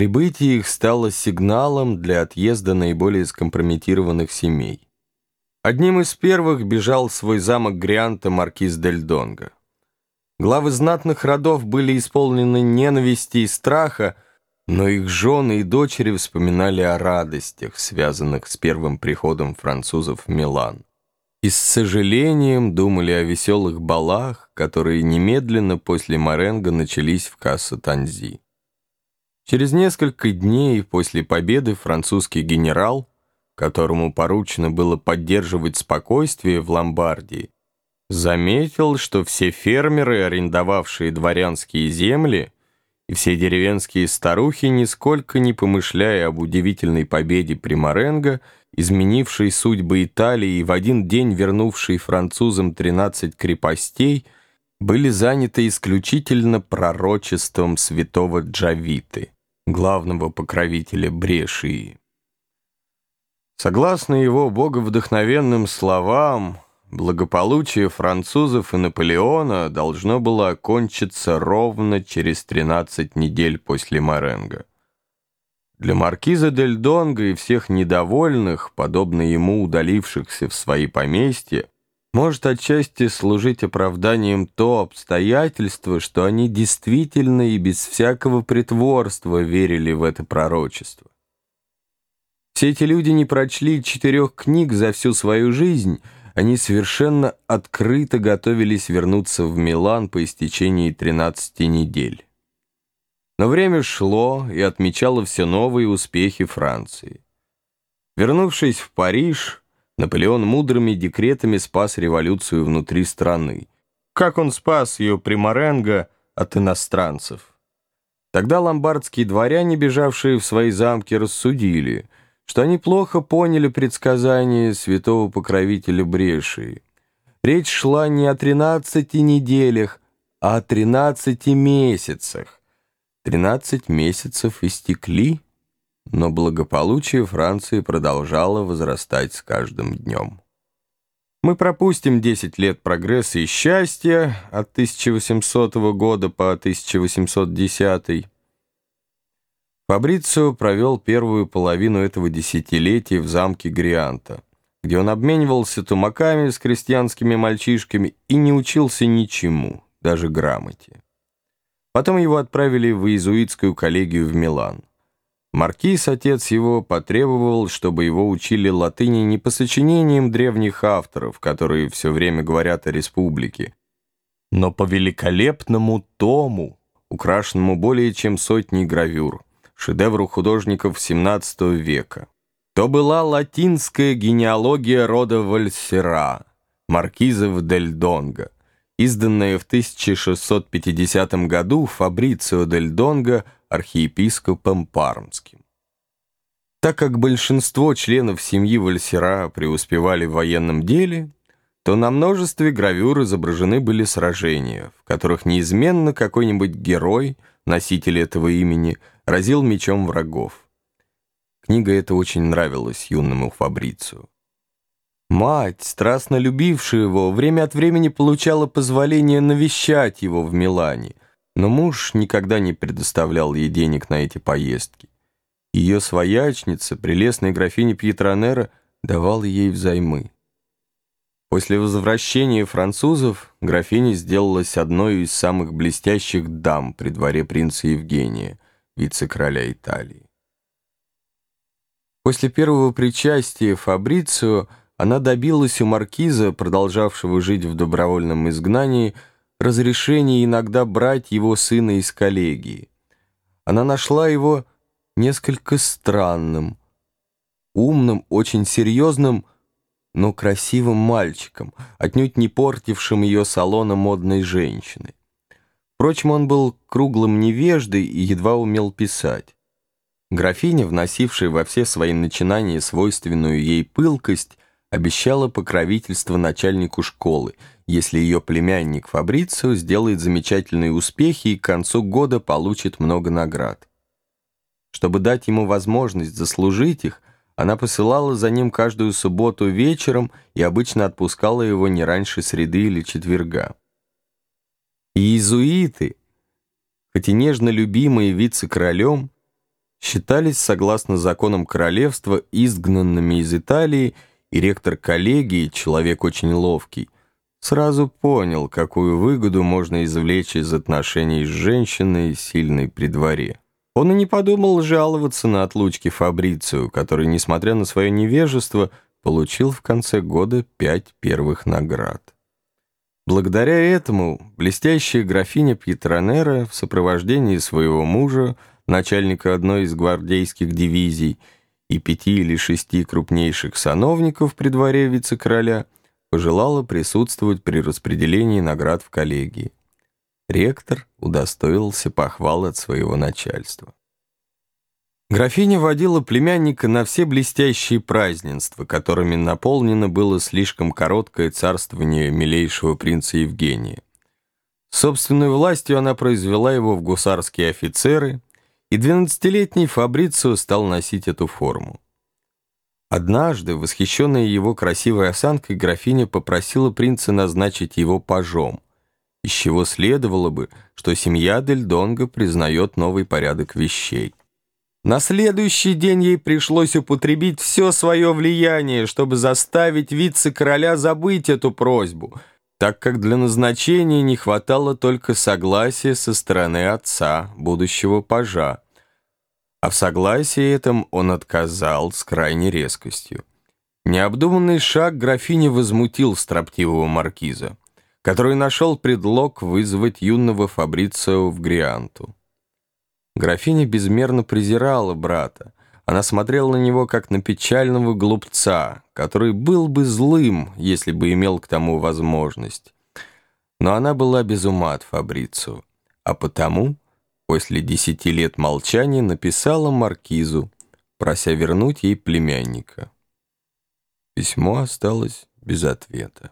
Прибытие их стало сигналом для отъезда наиболее скомпрометированных семей. Одним из первых бежал в свой замок Грианта маркиз Дель Донго. Главы знатных родов были исполнены ненависти и страха, но их жены и дочери вспоминали о радостях, связанных с первым приходом французов в Милан. И с сожалением думали о веселых балах, которые немедленно после Маренго начались в Кассо-Танзи. Через несколько дней после победы французский генерал, которому поручено было поддерживать спокойствие в Ломбардии, заметил, что все фермеры, арендовавшие дворянские земли, и все деревенские старухи, нисколько не помышляя об удивительной победе при Маренго, изменившей судьбы Италии и в один день вернувшей французам 13 крепостей, были заняты исключительно пророчеством святого Джавиты, главного покровителя Брешии. Согласно его боговдохновенным словам, Благополучие французов и Наполеона должно было окончиться ровно через 13 недель после Маренго. Для маркиза Дель Донго и всех недовольных, подобно ему удалившихся в свои поместья, может отчасти служить оправданием то обстоятельство, что они действительно и без всякого притворства верили в это пророчество. Все эти люди не прочли четырех книг за всю свою жизнь — они совершенно открыто готовились вернуться в Милан по истечении 13 недель. Но время шло и отмечало все новые успехи Франции. Вернувшись в Париж, Наполеон мудрыми декретами спас революцию внутри страны. Как он спас ее при Маренго от иностранцев? Тогда ломбардские дворяне, бежавшие в свои замки, рассудили – что они плохо поняли предсказание святого покровителя Брешии. Речь шла не о 13 неделях, а о 13 месяцах. 13 месяцев истекли, но благополучие Франции продолжало возрастать с каждым днем. Мы пропустим 10 лет прогресса и счастья от 1800 года по 1810 Фабрицио провел первую половину этого десятилетия в замке Грианта, где он обменивался тумаками с крестьянскими мальчишками и не учился ничему, даже грамоте. Потом его отправили в иезуитскую коллегию в Милан. Маркиз, отец его, потребовал, чтобы его учили латыни не по сочинениям древних авторов, которые все время говорят о республике, но по великолепному тому, украшенному более чем сотней гравюр шедевру художников XVII века. То была латинская генеалогия рода Вальсера, маркизов Дель Донго, изданная в 1650 году Фабрицио Дель Донго архиепископом Пармским. Так как большинство членов семьи Вальсера преуспевали в военном деле, то на множестве гравюр изображены были сражения, в которых неизменно какой-нибудь герой, носитель этого имени, разил мечом врагов. Книга эта очень нравилась юному Фабрицию. Мать, страстно любившая его, время от времени получала позволение навещать его в Милане, но муж никогда не предоставлял ей денег на эти поездки. Ее своячница, прелестная графиня Пьетронера, давала ей взаймы. После возвращения французов графиня сделалась одной из самых блестящих дам при дворе принца Евгения – вице-короля Италии. После первого причастия Фабрицио она добилась у маркиза, продолжавшего жить в добровольном изгнании, разрешения иногда брать его сына из коллегии. Она нашла его несколько странным, умным, очень серьезным, но красивым мальчиком, отнюдь не портившим ее салона модной женщины. Впрочем, он был круглым невеждой и едва умел писать. Графиня, вносившая во все свои начинания свойственную ей пылкость, обещала покровительство начальнику школы, если ее племянник Фабрицио сделает замечательные успехи и к концу года получит много наград. Чтобы дать ему возможность заслужить их, она посылала за ним каждую субботу вечером и обычно отпускала его не раньше среды или четверга. Иезуиты, хоть и нежно любимые вице-королем, считались, согласно законам королевства, изгнанными из Италии, и ректор коллегии, человек очень ловкий, сразу понял, какую выгоду можно извлечь из отношений с женщиной, сильной при дворе. Он и не подумал жаловаться на отлучки Фабрицию, который, несмотря на свое невежество, получил в конце года пять первых наград. Благодаря этому блестящая графиня Пьетронера в сопровождении своего мужа, начальника одной из гвардейских дивизий, и пяти или шести крупнейших сановников при дворе вице-короля пожелала присутствовать при распределении наград в коллегии. Ректор удостоился похвал от своего начальства. Графиня водила племянника на все блестящие празднества, которыми наполнено было слишком короткое царствование милейшего принца Евгения. Собственной властью она произвела его в гусарские офицеры, и двенадцатилетний Фабрицио стал носить эту форму. Однажды, восхищенная его красивой осанкой, графиня попросила принца назначить его пажом, из чего следовало бы, что семья Дель Донго признает новый порядок вещей. На следующий день ей пришлось употребить все свое влияние, чтобы заставить вице-короля забыть эту просьбу, так как для назначения не хватало только согласия со стороны отца, будущего пажа. А в согласии этом он отказал с крайней резкостью. Необдуманный шаг графини возмутил строптивого маркиза, который нашел предлог вызвать юного Фабрицио в Грианту. Графиня безмерно презирала брата. Она смотрела на него, как на печального глупца, который был бы злым, если бы имел к тому возможность. Но она была без ума от Фабрицу, а потому, после десяти лет молчания, написала Маркизу, прося вернуть ей племянника. Письмо осталось без ответа.